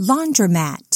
laundromat.